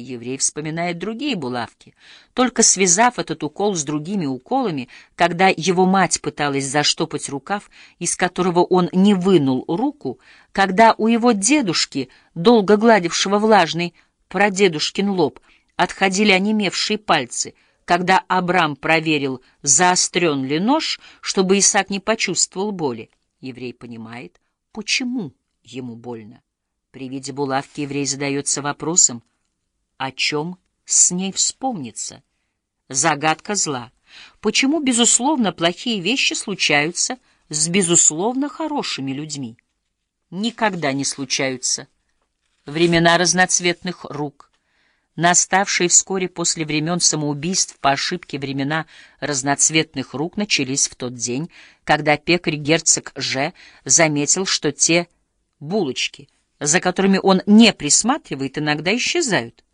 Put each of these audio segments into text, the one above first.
Еврей вспоминает другие булавки. Только связав этот укол с другими уколами, когда его мать пыталась заштопать рукав, из которого он не вынул руку, когда у его дедушки, долго гладившего влажный прадедушкин лоб, отходили онемевшие пальцы, когда Абрам проверил, заострен ли нож, чтобы Исаак не почувствовал боли. Еврей понимает, почему ему больно. При виде булавки еврей задается вопросом — о чем с ней вспомнится. Загадка зла. Почему, безусловно, плохие вещи случаются с, безусловно, хорошими людьми? Никогда не случаются. Времена разноцветных рук. Наставшие вскоре после времен самоубийств по ошибке времена разноцветных рук начались в тот день, когда пекарь-герцог Ж. заметил, что те булочки, за которыми он не присматривает, иногда исчезают.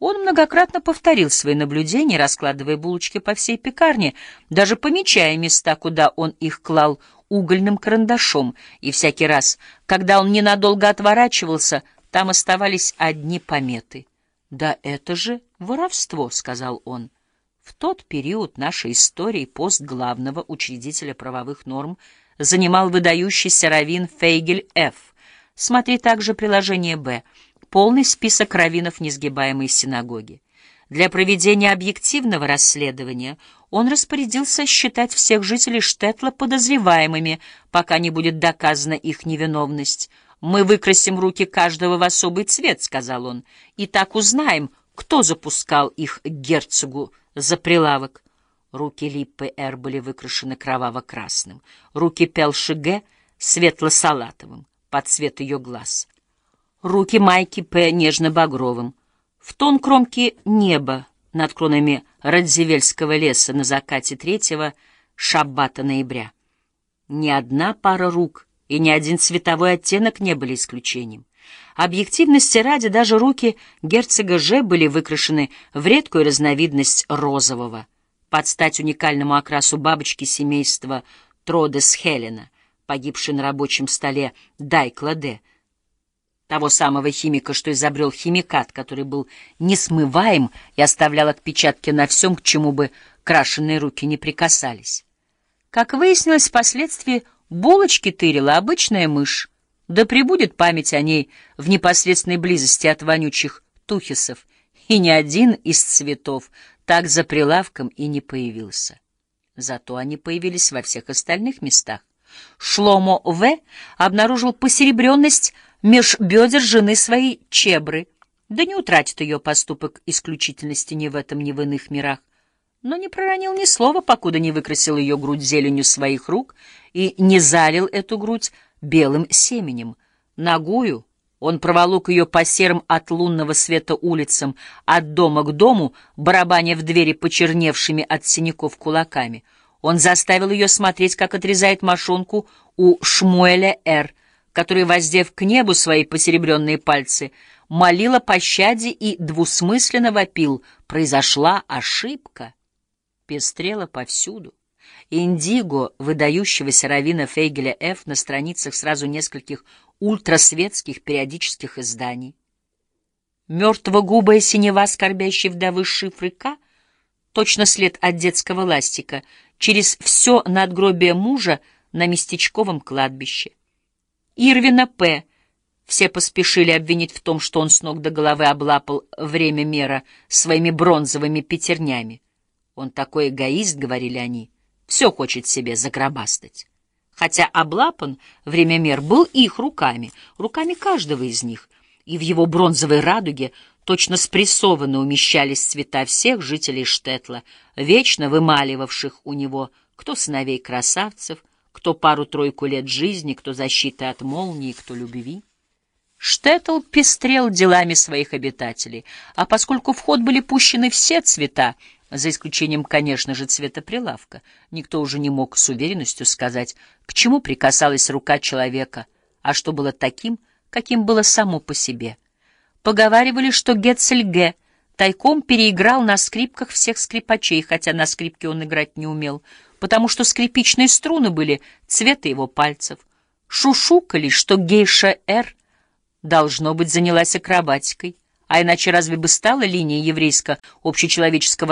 Он многократно повторил свои наблюдения, раскладывая булочки по всей пекарне, даже помечая места, куда он их клал угольным карандашом, и всякий раз, когда он ненадолго отворачивался, там оставались одни пометы. «Да это же воровство», — сказал он. В тот период нашей истории пост главного учредителя правовых норм занимал выдающийся раввин Фейгель Ф. Смотри также приложение «Б» полный список раввинов несгибаемой синагоги. Для проведения объективного расследования он распорядился считать всех жителей Штетла подозреваемыми, пока не будет доказана их невиновность. «Мы выкрасим руки каждого в особый цвет», — сказал он, — «и так узнаем, кто запускал их герцогу за прилавок». Руки Липпы Эр были выкрашены кроваво-красным, руки Пелши Г — светло-салатовым, под цвет ее глаз — руки Майки П. нежно-багровым, в тон кромки неба над кронами Радзивельского леса на закате третьего шаббата ноября. Ни одна пара рук и ни один цветовой оттенок не были исключением. Объективности ради даже руки герцога Ж были выкрашены в редкую разновидность розового, под стать уникальному окрасу бабочки семейства Тродес Хелена, погибшей на рабочем столе Дайкла Д., того самого химика, что изобрел химикат, который был несмываем и оставлял отпечатки на всем, к чему бы крашеные руки не прикасались. Как выяснилось впоследствии, булочки тырила обычная мышь, да прибудет память о ней в непосредственной близости от вонючих тухисов, и ни один из цветов так за прилавком и не появился. Зато они появились во всех остальных местах. Шломо В. обнаружил посеребренность меж бедер жены своей Чебры, да не утратит ее поступок исключительности ни в этом, ни в иных мирах, но не проронил ни слова, покуда не выкрасил ее грудь зеленью своих рук и не залил эту грудь белым семенем. Ногую он проволок ее по серым от лунного света улицам, от дома к дому, барабаня в двери почерневшими от синяков кулаками. Он заставил ее смотреть, как отрезает мошонку у Шмуэля Р., который, воздев к небу свои посеребренные пальцы, молила пощаде и двусмысленно вопил «Произошла ошибка!» Пестрела повсюду. Индиго, выдающегося равина Фейгеля Ф. на страницах сразу нескольких ультрасветских периодических изданий. Мертво-губая синева скорбящей вдовы шифры К, точно след от детского ластика, через все надгробие мужа на местечковом кладбище. Ирвина П. Все поспешили обвинить в том, что он с ног до головы облапал время мера своими бронзовыми пятернями. Он такой эгоист, — говорили они, — все хочет себе загробастать. Хотя облапан время мер был их руками, руками каждого из них, и в его бронзовой радуге точно спрессованно умещались цвета всех жителей Штетла, вечно вымаливавших у него кто сыновей красавцев, кто пару-тройку лет жизни, кто защиты от молнии, кто любви. Штетл пестрел делами своих обитателей, а поскольку в ход были пущены все цвета, за исключением, конечно же, цвета прилавка, никто уже не мог с уверенностью сказать, к чему прикасалась рука человека, а что было таким, каким было само по себе. Поговаривали, что Гетцель Г. тайком переиграл на скрипках всех скрипачей, хотя на скрипке он играть не умел — потому что скрипичные струны были цвета его пальцев. Шушукали, что гейша Р, должно быть, занялась акробатикой, А иначе разве бы стала линия еврейско-общечеловеческого